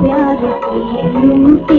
प्यार के लूटे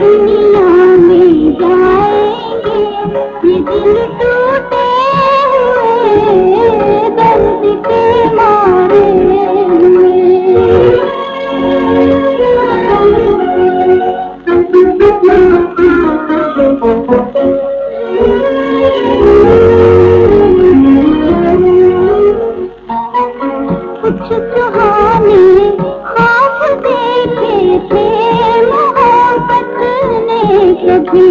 दुनिया में जाएँगे ये दिल तो कुछ सुहानी खाब देखे थे मोहब्बत ने कभी।